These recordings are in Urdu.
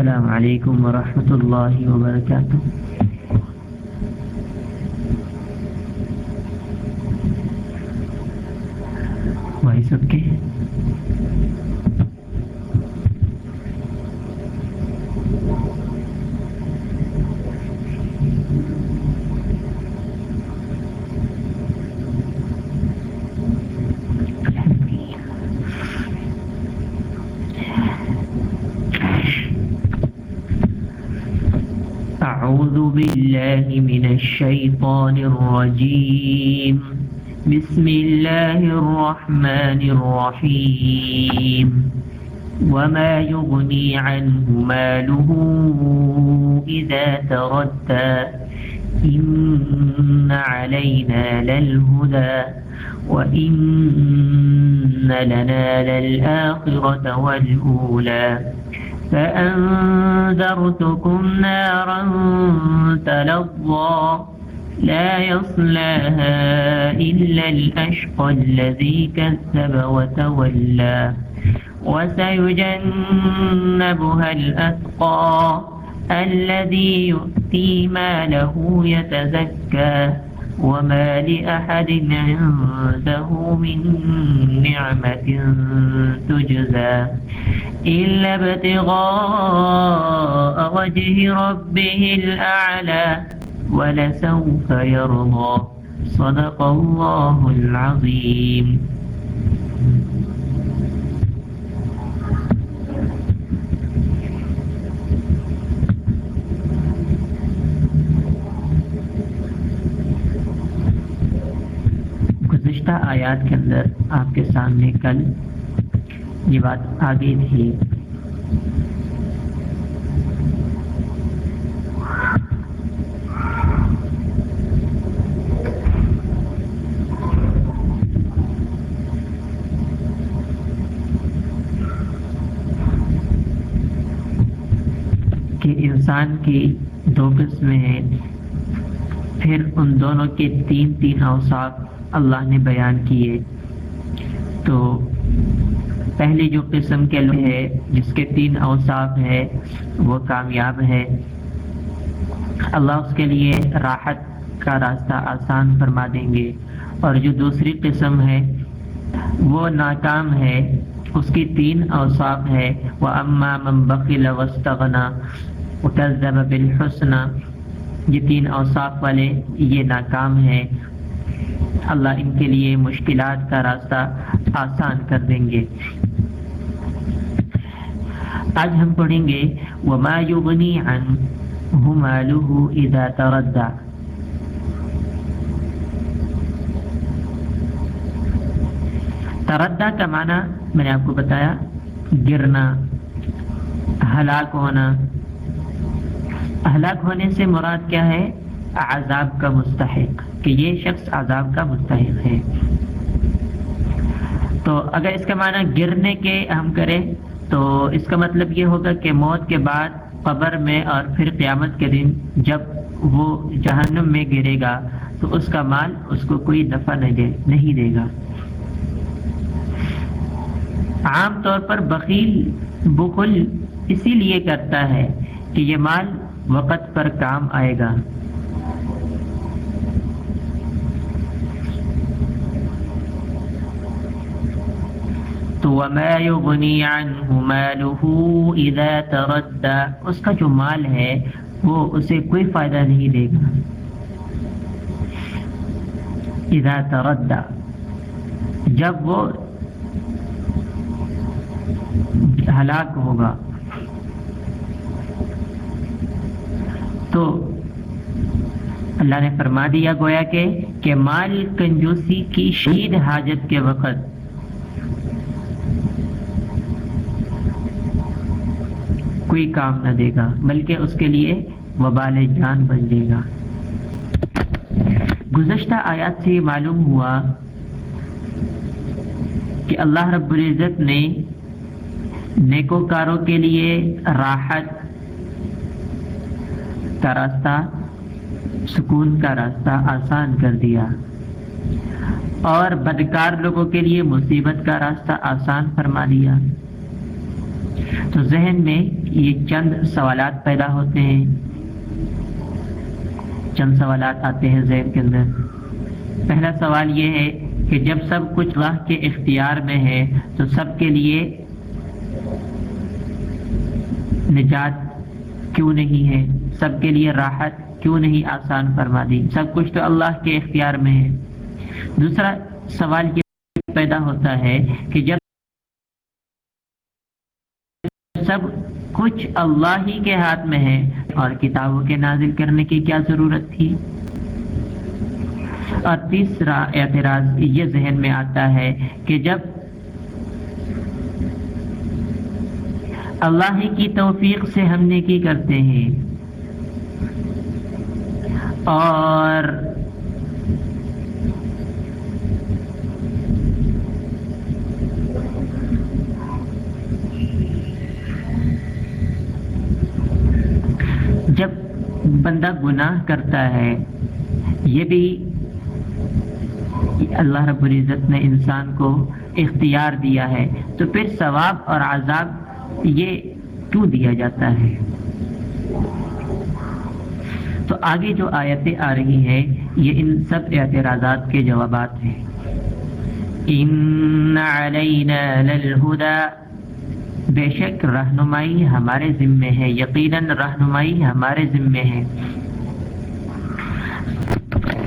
السلام علیکم ورحمۃ اللہ وبرکاتہ بھائی سب کے بالله من الشيطان الرجيم. بسم الله الرحمن الرحيم. وما يغني عنه ماله إذا تردى. إن علينا للهدى. وإن لنا للآخرة والأولى. فأنذرتكم نارا تلظى لا يصلاها إلا الأشقى الذي كذب وتولى وسيجنبها الأتقى الذي يؤتي ماله يتزكى وما لأحد عنده من نعمة تجزى إلا ابتغاء وجه ربه الأعلى ولسوف يرضى. صدق الله العظيم. گزشتہ آیات کے اندر آپ کے سامنے کل یہ بات آگے تھی۔ کہ انسان کی دو قسمیں ہیں۔ پھر ان دونوں کے تین تین اوصاف اللہ نے بیان کیے۔ تو پہلی جو قسم کے لوگ ہے جس کے تین اوصاف ہے وہ کامیاب ہے اللہ اس کے لیے راحت کا راستہ آسان فرما دیں گے۔ اور جو دوسری قسم ہے وہ ناکام ہے اس کی تین اوصاف ہے وہ اما من بخل وسطنا وکذب بالحسنہ یہ تین اوصاف والے، یہ ناکام ہے اللہ ان کے لیے مشکلات کا راستہ آسان کر دیں گے۔ آج ہم پڑھیں گے، وما یغنی عنہ مالہ اذا تردى۔ تردہ کا معنی میں نے آپ کو بتایا، گرنا، ہلاک ہونا۔ ہلاک ہونے سے مراد کیا ہے؟ عذاب کا مستحق، کہ یہ شخص عذاب کا مستحق ہے۔ تو اگر اس کا معنی گرنے کے ہم کریں تو اس کا مطلب یہ ہوگا کہ موت کے بعد قبر میں اور پھر قیامت کے دن جب وہ جہنم میں گرے گا، تو اس کا مال اس کو کوئی نفع نہیں دے گا۔ عام طور پر بخیل بخل اسی لیے کرتا ہے کہ یہ مال وقت پر کام آئے گا۔ تو وما يغني عنه ماله اذا تردى اس کا جو مال ہے، وہ اسے کوئی فائدہ نہیں دے گا۔ اذا تردى جب وہ ہلاک ہوگا۔ تو اللہ نے فرما دیا گویا کہ کہ مال کنجوسی کی شہید حاجت کے وقت کوئی کام نہ دے گا، بلکہ اس کے لیے وبال جان بن جائے گا۔ گزشتہ آیات سے یہ معلوم ہوا کہ اللہ رب العزت نے نیکوکاروں کے لیے راحت کا راستہ، سکون کا راستہ آسان کر دیا۔ اور بدکار لوگوں کے لیے مصیبت کا راستہ آسان فرما دیا۔ تو ذہن میں یہ چند سوالات پیدا ہوتے ہیں۔ چند سوالات آتے ہیں ذہن کے اندر۔ پہلا سوال یہ ہے کہ جب سب کچھ اللہ کے اختیار میں ہے، تو سب کے لیے نجات کیوں نہیں ہے؟ سب کے لیے راحت کیوں نہیں آسان فرما دی؟ سب کچھ تو اللہ کے اختیار میں ہے۔ دوسرا سوال یہ پیدا ہوتا ہے کہ جب سب کچھ اللہ ہی کے ہاتھ میں ہے اور کتابوں کے نازل کرنے کی کیا ضرورت تھی؟ اور تیسرا اعتراض یہ ذہن میں آتا ہے کہ جب اللہ ہی کی توفیق سے ہم نے کی کرتے ہیں اور جب بندہ گناہ کرتا ہے، یہ بھی اللہ رب العزت نے انسان کو اختیار دیا ہے۔ تو پھر ثواب اور عذاب یہ کیوں دیا جاتا ہے؟ تو آگے جو آیتیں آ رہی ہیں، یہ ان سب اعتراضات کے جوابات ہیں۔ ان علینا بے شک رہنمائی ہمارے ذمے ہے، یقیناً رہنمائی ہمارے ذمے ہے۔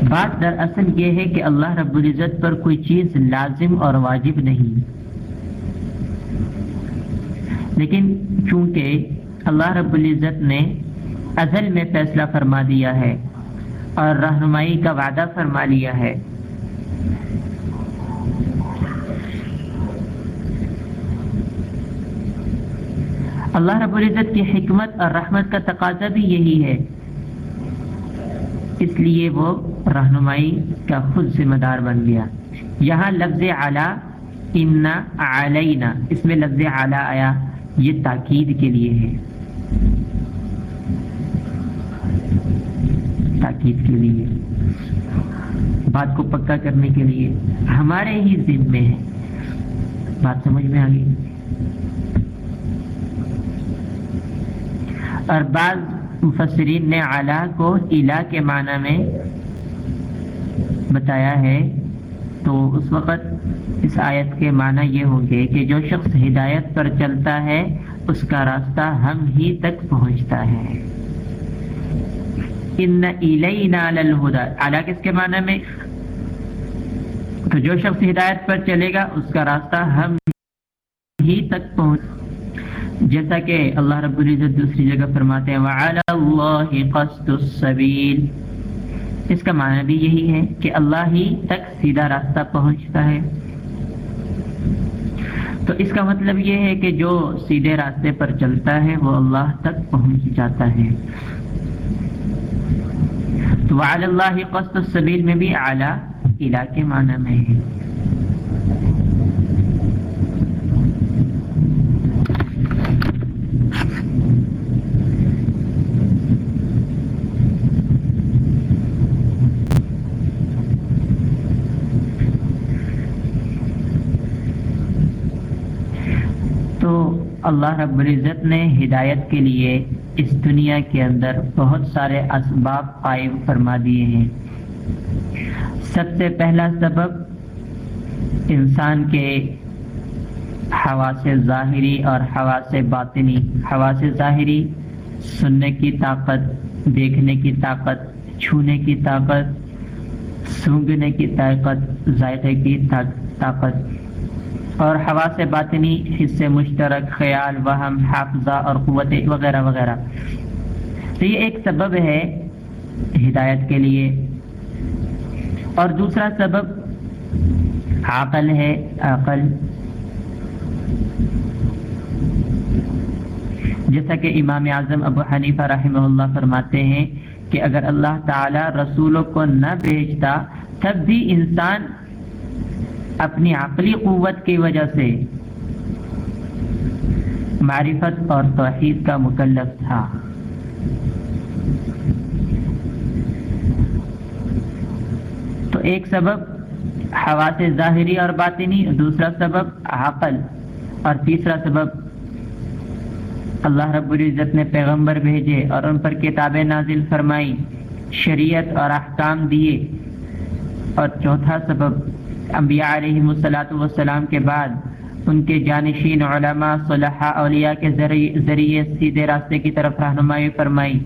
بات دراصل یہ ہے کہ اللہ رب العزت پر کوئی چیز لازم اور واجب نہیں۔ لیکن چونکہ اللہ رب العزت نے ازل میں فیصلہ فرما دیا ہے اور رہنمائی کا وعدہ فرما لیا ہے اللہ رب العزت کی حکمت اور رحمت کا تقاضا بھی یہی ہے۔ اس لیے وہ رہنمائی کا خود ذمہ دار بن گیا۔ یہاں لفظ اعلیٰ انا علینا اس میں لفظ اعلیٰ آیا۔ یہ تاکید کے لیے ہے۔ تاکید کے لیے۔ بات کو پکا کرنے کے لیے۔ ہمارے ہی ذمے ہے بات سمجھ میں آ گئی؟ اور بعض مفسرین نے اعلیٰ کو الا کے معنی میں بتایا ہے۔ تو اس وقت اس آیت کے معنی یہ ہوں گے کہ جو شخص ہدایت پر چلتا ہے، اس کا راستہ ہم ہی تک پہنچتا ہے۔ ان للہدا اعلیٰ کس کے معنی میں؟ تو جو شخص ہدایت پر چلے گا، اس کا راستہ ہم ہی تک پہنچ جیسا کہ اللہ رب العزت دوسری جگہ فرماتے ہیں، وَعَلَى اللَّهِ قَسْدُ السَّبِيلِ۔ اس کا معنی بھی یہی ہے کہ اللہ ہی تک سیدھا راستہ پہنچتا ہے۔ تو اس کا مطلب یہ ہے کہ جو سیدھے راستے پر چلتا ہے، وہ اللہ تک پہنچ جاتا ہے۔ تو وعلی اللہ قصد السبیل میں بھی اعلیٰ علاقے معنی میں ہے۔ اللہ رب العزت نے ہدایت کے لیے اس دنیا کے اندر بہت سارے اسباب قائم فرما دیے ہیں۔ سب سے پہلا سبب انسان کے حواس ظاہری اور حواس باطنی۔ حواس ظاہری، سننے کی طاقت، دیکھنے کی طاقت، چھونے کی طاقت سونگنے کی طاقت، ذائقے کی طاقت۔ اور ہوا سے باطنی حصے مشترک خیال، وہم، حافظہ اور قوت وغیرہ وغیرہ۔ تو یہ ایک سبب ہے ہدایت کے لیے۔ اور دوسرا سبب عقل ہے، عقل۔ جیسا کہ امام اعظم ابو حنیفہ رحمہ اللہ فرماتے ہیں کہ اگر اللہ تعالی رسولوں کو نہ بھیجتا، تب بھی انسان اپنی عقلی قوت کی وجہ سے معرفت اور توحید کا مکلف تھا۔ تو ایک سبب ہوا سے ظاہری اور باطنی، دوسرا سبب عقل اور تیسرا سبب اللہ رب العزت نے پیغمبر بھیجے اور ان پر کتابیں نازل فرمائی شریعت اور احکام دیے۔ اور چوتھا سبب انبیاء علیہ السلاۃ والسلام کے بعد ان کے جانشین علماء، صلحاء، اولیاء کے ذریعے سیدھے راستے کی طرف رہنمائی فرمائی۔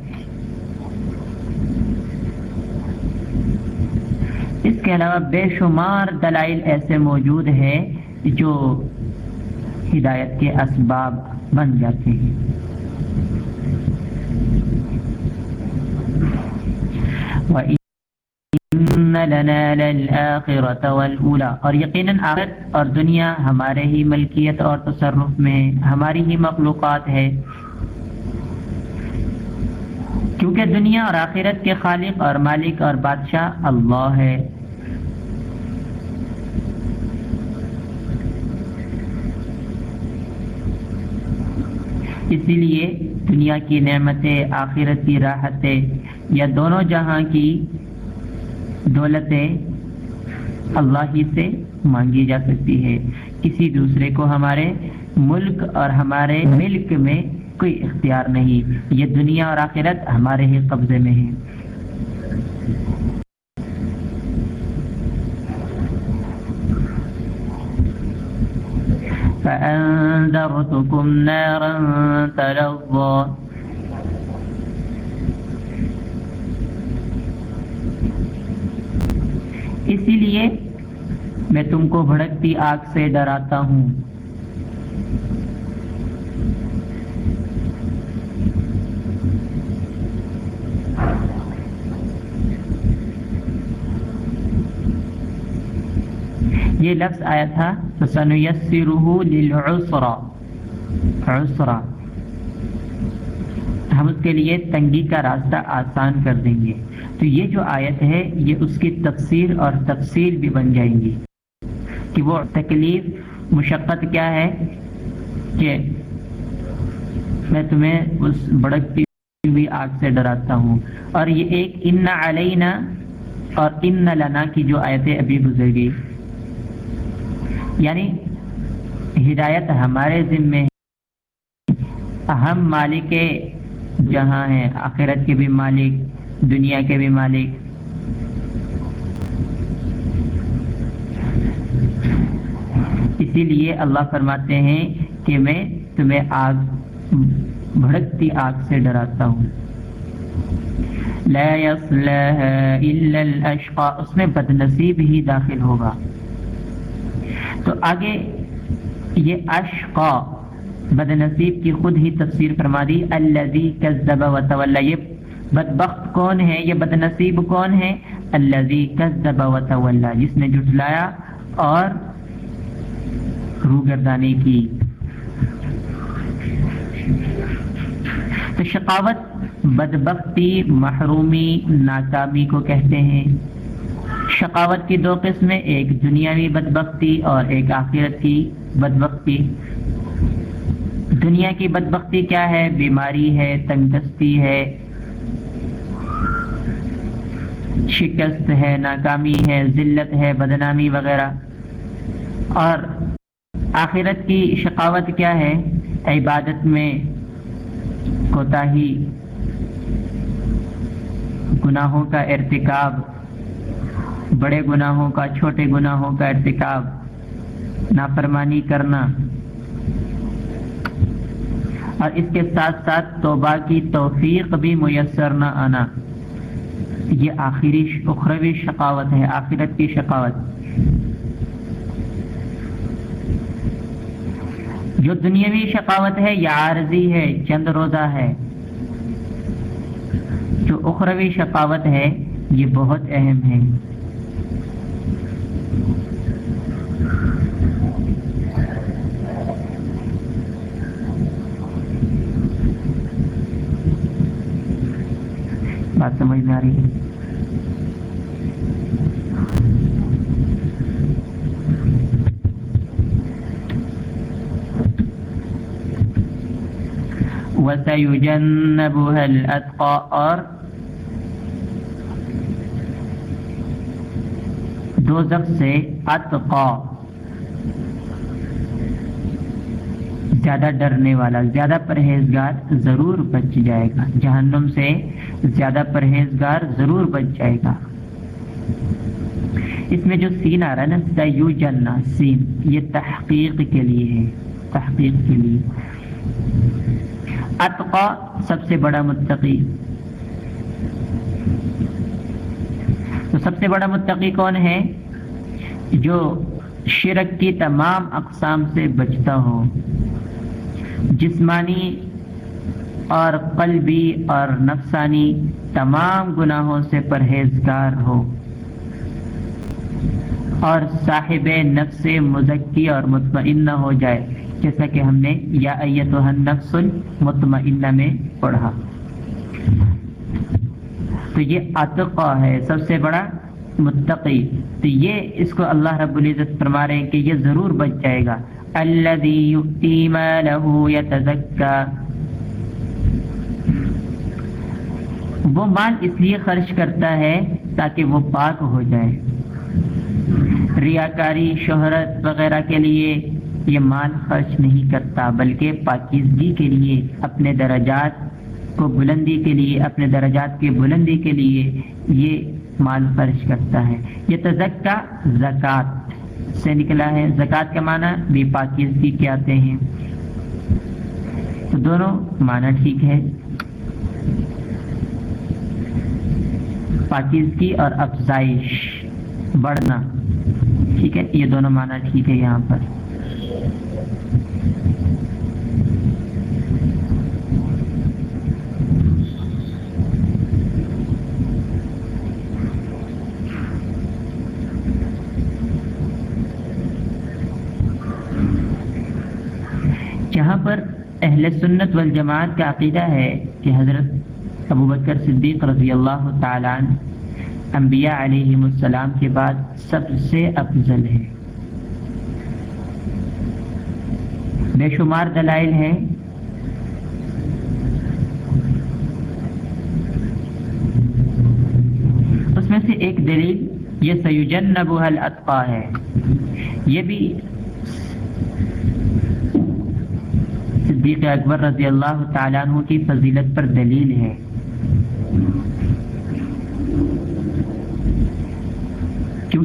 اس کے علاوہ بے شمار دلائل ایسے موجود ہیں جو ہدایت کے اسباب بن جاتے ہیں۔ لنا للآخرة والأولى۔ اور یقیناً آخرت اور دنیا ہمارے ہی ملکیت اور تصرف میں ہماری ہی مخلوقات ہے۔ کیونکہ دنیا اور آخرت کے خالق اور مالک اور بادشاہ اللہ ہے۔ اسی لیے دنیا کی نعمتیں، آخرت کی راحتیں یا دونوں جہاں کی دولتیں اللہ ہی سے مانگی جا سکتی ہے۔ کسی دوسرے کو ہمارے ملک اور ہمارے ملک میں کوئی اختیار نہیں۔ یہ دنیا اور آخرت ہمارے ہی قبضے میں ہے فأنذرتكم نارا تلظى اسی لیے میں تم کو بھڑکتی آگ سے ڈراتا ہوں۔ یہ لفظ آیا تھا ہم اس کے لیے تنگی کا راستہ آسان کر دیں گے۔ تو یہ جو آیت ہے، یہ اس کی تفسیر اور تفصیل بھی بن جائیں گی کہ وہ تکلیف، مشقت کیا ہے کہ میں تمہیں اس بڑکتی ہوئی آگ سے ڈراتا ہوں۔ اور یہ ایک ان علینا اور ان لنا کی جو آیتیں ابھی گزر یعنی ہدایت ہمارے ذمے ہم مالک جہاں ہیں، آخرت کے بھی مالک۔ دنیا کے بھی مالک۔ اسی لیے اللہ فرماتے ہیں کہ میں تمہیں آگ، بھڑکتی آگ سے ڈراتا ہوں۔ لا الا الاشقا اس میں بد نصیب ہی داخل ہوگا۔ تو آگے یہ اشقا بد نصیب کی خود ہی تفسیر فرما دی۔ الذي كذب وتولى یہ بدبخت کون ہے یہ بد نصیب کون ہے؟ الذي كذب وتولى جس نے جھٹلایا اور روگردانی کی۔ تو شقاوت بدبختی محرومی ناکامی کو کہتے ہیں۔ شقاوت کی دو قسمیں، ایک دنیاوی بدبختی اور ایک آخرت کی بدبختی۔ دنیا کی بدبختی کیا ہے؟ بیماری ہے تندرستی ہے شکست ہے، ناکامی ہے، ذلت ہے، بدنامی وغیرہ۔ اور آخرت کی شقاوت کیا ہے؟ عبادت میں کوتاہی، گناہوں کا ارتکاب، بڑے گناہوں کا، چھوٹے گناہوں کا ارتکاب، نافرمانی کرنا۔ اور اس کے ساتھ ساتھ توبہ کی توفیق بھی میسر نہ آنا۔ یہ آخری اخروی شقاوت ہے، آخرت کی شقاوت۔ جو دنیاوی شقاوت ہے یا عارضی ہے، چند روزہ ہے۔ جو اخروی شقاوت ہے، یہ بہت اہم ہے۔ بات سمجھ میں آ رہی ہے۔ وَسَيُجَنَّبُهَا الْأَتْقَى، اور دوزخ سے اتقا زیادہ ڈرنے والا، زیادہ پرہیزگار ضرور بچ جائے گا۔ جہنم سے زیادہ پرہیزگار ضرور بچ جائے گا۔ اس میں جو سین آ رہا ہے نا سیو جنا سین یہ تحقیق کے لیے ہے۔ تحقیق کے لیے۔ اتقا سب سے بڑا متقی۔ تو سب سے بڑا متقی کون ہے؟ جو شرک کی تمام اقسام سے بچتا ہو۔ جسمانی اور قلبی اور نفسانی تمام گناہوں سے پرہیزگار ہو۔ اور صاحب نفس مزکی اور مطمئنہ ہو جائے، جیسا کہ ہم نے یا نفس المطمئنہ میں پڑھا۔ تو یہ عطقہ ہے، سب سے بڑا متقی۔ تو یہ اس کو اللہ رب العزت فرما رہے ہیں کہ یہ ضرور بچ جائے گا۔ الذي ماله يتزكى وہ مال اس لیے خرچ کرتا ہے تاکہ وہ پاک ہو جائے۔ ریاکاری، شہرت وغیرہ کے لیے یہ مال خرچ نہیں کرتا، بلکہ پاکیزگی کے لیے، اپنے درجات کو بلندی کے لیے، اپنے درجات کی بلندی کے لیے یہ مال خرچ کرتا ہے۔ یہ تزکا زکوٰۃ سے نکلا ہے۔ زکوٰۃ کا معنی بھی پاکیزگی کے آتے ہیں۔ تو دونوں معنی ٹھیک ہے۔ پاکیزگی اور افزائش بڑھنا۔ ٹھیک ہے؟ یہ دونوں معنی ٹھیک ہے یہاں پر۔ جہاں پر اہل سنت والجماعت کا عقیدہ ہے کہ حضرت ابو بکر صدیق رضی اللہ تعالیٰ انبیاء علیہ السلام کے بعد سب سے افضل ہے بے شمار دلائل ہیں۔ اس میں سے ایک دلیل، یہ سیوجن نبو الطفا ہے۔ یہ بھی صدیق اکبر رضی اللہ تعالیٰ عنہ کی فضیلت پر دلیل ہے۔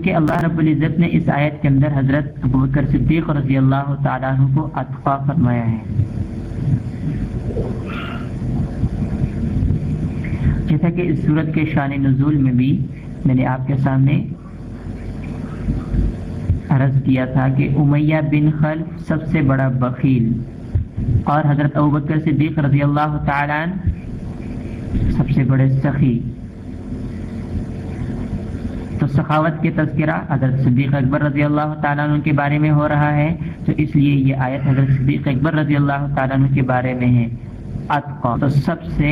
کیونکہ اللہ رب العزت نے اس آیت کے اندر حضرت ابوبکر صدیق رضی اللہ تعالیٰ عنہ کو اطفا فرمایا ہے۔ جیسا کہ اس صورت کے شان نزول میں بھی میں نے آپ کے سامنے عرض کیا تھا کہ امیہ بن خل سب سے بڑا بخیل اور حضرت ابوبکر صدیق رضی اللہ تعالیٰ سب سے بڑے سخی۔ سخاوت کے تذکرہ حضرت صدیق اکبر رضی اللہ تعالیٰ عنہ کے بارے میں ہو رہا ہے، تو اس لیے یہ آیت حضرت صدیق اکبر رضی اللہ تعالیٰ عنہ کے بارے میں ہے۔ تو سب سے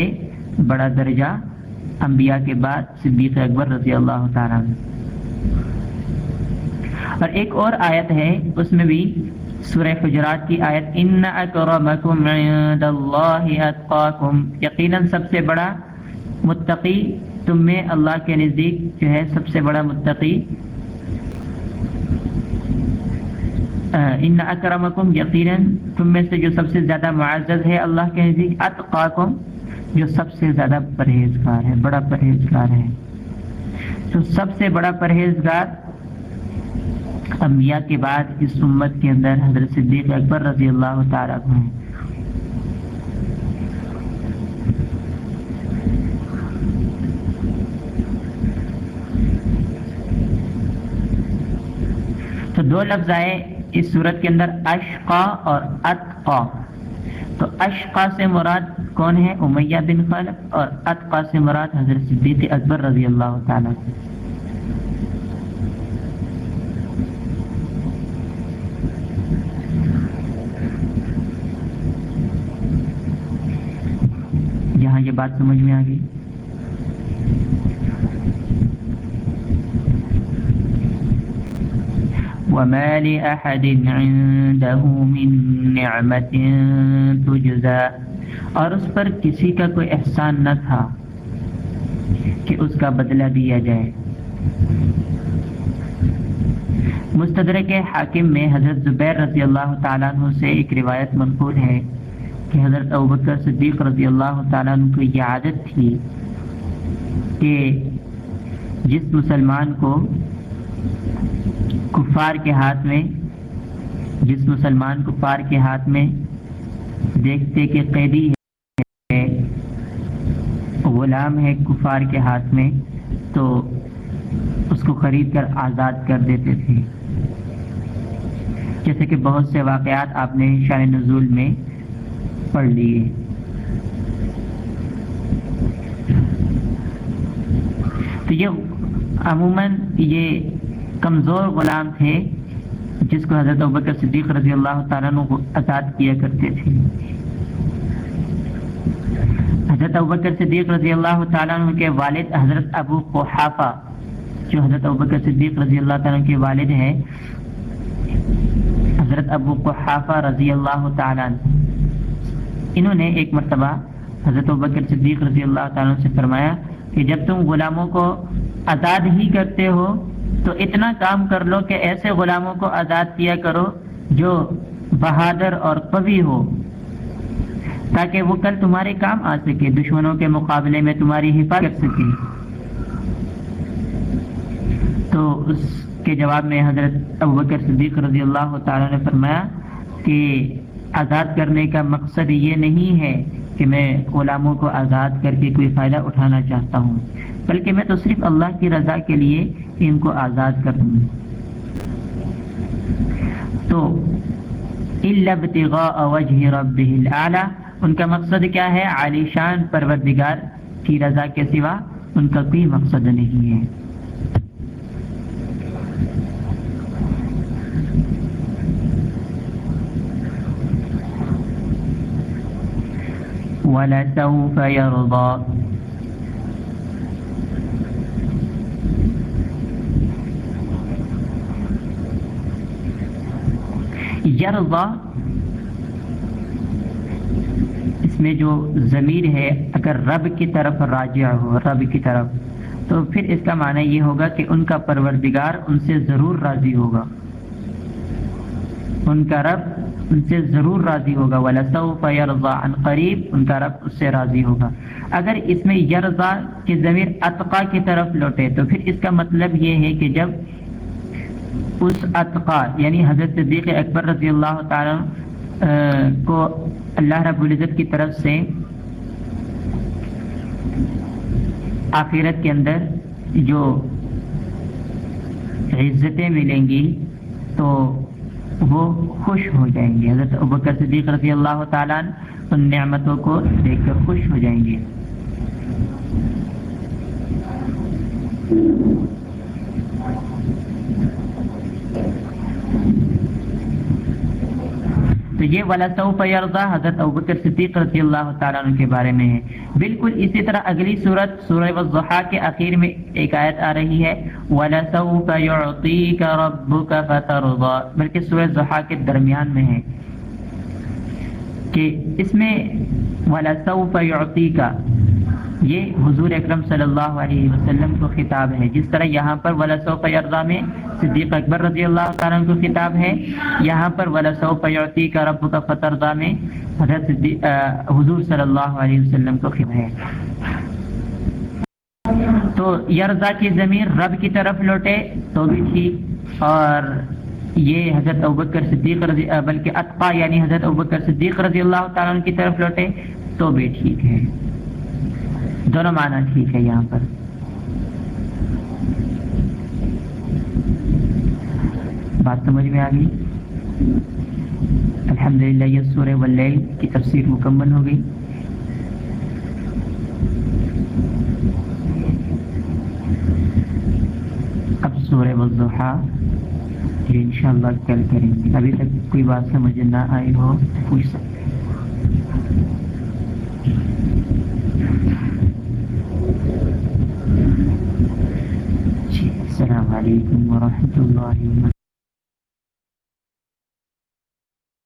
بڑا درجہ انبیاء کے بعد صدیق اکبر رضی اللہ تعالیٰ عنہ۔ اور ایک اور آیت ہے، اس میں بھی سورہ حجرات کی آیت، ان اکرمکم عند اللہ اتقاکم یقیناً سب سے بڑا متقی تم میں اللہ کے نزدیک جو ہے سب سے بڑا متقی۔ ان اکرمکم یقیناً تم میں سے جو سب سے زیادہ معزز ہے اللہ کے نزدیک، اتقاکم، جو سب سے زیادہ پرہیزگار ہے، بڑا پرہیزگار ہے۔ تو سب سے بڑا پرہیزگار انبیاء کے بعد اس امت کے اندر حضرت صدیق اکبر رضی اللہ تعالیٰ ہیں۔ تو دو لفظ آئے اس صورت کے اندر اشقا اور اتقا۔ تو اشقا سے مراد کون ہے؟ امیہ بن خلق اور اتقا سے مراد حضرت صدیق اکبر رضی اللہ تعالیٰ یہاں یہ بات سمجھ میں آ گئی۔ وما لأحد عنده من نعمة تجزى اور اس پر کسی کا کوئی احسان نہ تھا کہ اس کا بدلہ دیا جائے۔ مستدرک حاکم میں حضرت زبیر رضی اللہ تعالیٰ عنہ سے ایک روایت منقول ہے کہ حضرت ابوبکر صدیق رضی اللہ تعالیٰ عنہ کو یہ عادت تھی کہ جس مسلمان کو کفار کے ہاتھ میں، جس مسلمان کفار کے ہاتھ میں دیکھتے کہ قیدی ہے، غلام ہے کفار کے ہاتھ میں، تو اس کو خرید کر آزاد کر دیتے تھے۔ جیسے کہ بہت سے واقعات آپ نے شان نزول میں پڑھ لیے۔ تو یہ عموماً یہ کمزور غلام تھے جس کو حضرت ابکر صدیق رضی اللہ تعالیٰ کو آزاد کیا کرتے تھے۔ حضرت ابکر صدیق رضی اللہ تعالیٰ عنہ کے والد حضرت ابو قحافہ، جو حضرت ابکر صدیق رضی اللہ تعالیٰ کے والد ہیں، حضرت ابو قحافہ رضی اللہ تعالیٰ عنہ۔ انہوں نے ایک مرتبہ حضرت ابکر صدیق رضی اللہ تعالیٰ سے فرمایا کہ جب تم غلاموں کو آزاد ہی کرتے ہو تو اتنا کام کر لو کہ ایسے غلاموں کو آزاد کیا کرو جو بہادر اور قوی ہو۔ تاکہ وہ کل تمہارے کام آ سکے، دشمنوں کے مقابلے میں تمہاری حفاظت کر سکے۔ تو اس کے جواب میں حضرت ابوبکر صدیق رضی اللہ تعالیٰ نے فرمایا کہ آزاد کرنے کا مقصد یہ نہیں ہے کہ میں غلاموں کو آزاد کر کے کوئی فائدہ اٹھانا چاہتا ہوں، بلکہ میں تو صرف اللہ کی رضا کے لیے ان کو آزاد کر دوں تو ان کا مقصد کیا ہے؟ عالی شان پروردگار کی رضا کے سوا ان کا کوئی مقصد نہیں ہے۔ ولسوف يرضى یرضا، اس میں جو ضمیر ہے، اگر رب کی طرف راجع ہو، رب کی طرف، تو پھر اس کا معنی یہ ہوگا کہ ان کا پروردگار ان سے ضرور راضی ہوگا۔ ان کا رب ان سے ضرور راضی ہوگا۔ یرضا عن قریب ان کا رب اس سے راضی ہوگا۔ اگر اس میں یرضا کی ضمیر اتقا کی طرف لوٹے، تو پھر اس کا مطلب یہ ہے کہ جب اس اتقا یعنی حضرت صدیق اکبر رضی اللہ تعالی کو اللہ رب العزت کی طرف سے آخرت کے اندر جو عزتیں ملیں گی، تو وہ خوش ہو جائیں گے حضرت ابکر صدیق رضی اللہ تعالیٰ ان نعمتوں کو دیکھ کر خوش ہو جائیں گے۔ تو یہ والا یرضا حضرت ابکر صدیق رضی اللہ تعالیٰ عنہ کے بارے میں ہے۔ بالکل اسی طرح اگلی صورت سورہ وضحا کے اخیر میں ایک آیت آ رہی ہے۔ وَلَسَوْفَ يُعْطِيكَ رَبُّكَ فَتَرْضَى۔ بلکہ سورہ ضحا کے درمیان میں ہے کہ اس میں وَلَسَوْفَ يُعْطِيكَ یہ حضور اکرم صلی اللہ علیہ وسلم کو خطاب ہے۔ جس طرح یہاں پر ولاسو پیردا میں صدیق اکبر رضی اللہ تعالیٰ کو خطاب ہے، یہاں پر ولاسو پیوتی کا رب کا فتردہ میں حضرت حضور صلی اللہ علیہ وسلم کو خطاب ہے۔ تو یرزا کی ضمیر رب کی طرف لوٹے تو بھی ٹھیک۔ اور یہ حضرت ابکر صدیق رضی، بلکہ اطفا یعنی حضرت ابکر صدیق رضی اللہ تعالیٰ کی طرف لوٹے تو بھی ٹھیک ہے۔ دونوں معنی ٹھیک ہے یہاں پر۔ بات سمجھ میں آ گئی؟ الحمد للہ یہ سورہ واللیل کی تفسیر مکمل ہو گئی۔ اب سورہ وضحا یہ انشاءاللہ کل کریں گے۔ ابھی تک کوئی بات سمجھ نہ آئی ہو پوچھ سکتے السلام علیکم ورحمۃ اللہ وبرکاتہ